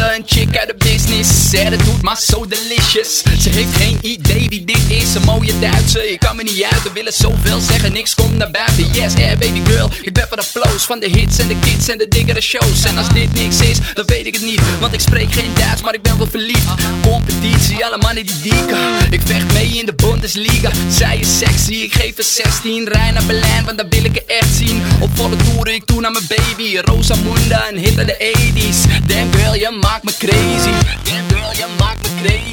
een chick uit de business. Zij dat doet maar zo delicious. Ze heeft geen idee wie dit is, mooie Duitse. Ik kan me niet uit, we willen zoveel zeggen, niks komt naar buiten. Yes, yeah, baby girl, ik ben van de flows, van de hits en de kids en de diggere shows. En als dit niks is, dan weet ik het niet, want ik spreek geen Duits, maar ik ben wel verliefd. Competitie, alle mannen die dieken. Ik vecht mee in de Bundesliga. Zij is sexy, ik geef er 16. Rij naar Berlijn, want dan wil ik er echt zien. Op volle toeren, ik toe naar mijn baby. Rosamunda, een hit uit de 80s. Damn girl, je maakt me crazy. Damn girl, je maakt me crazy.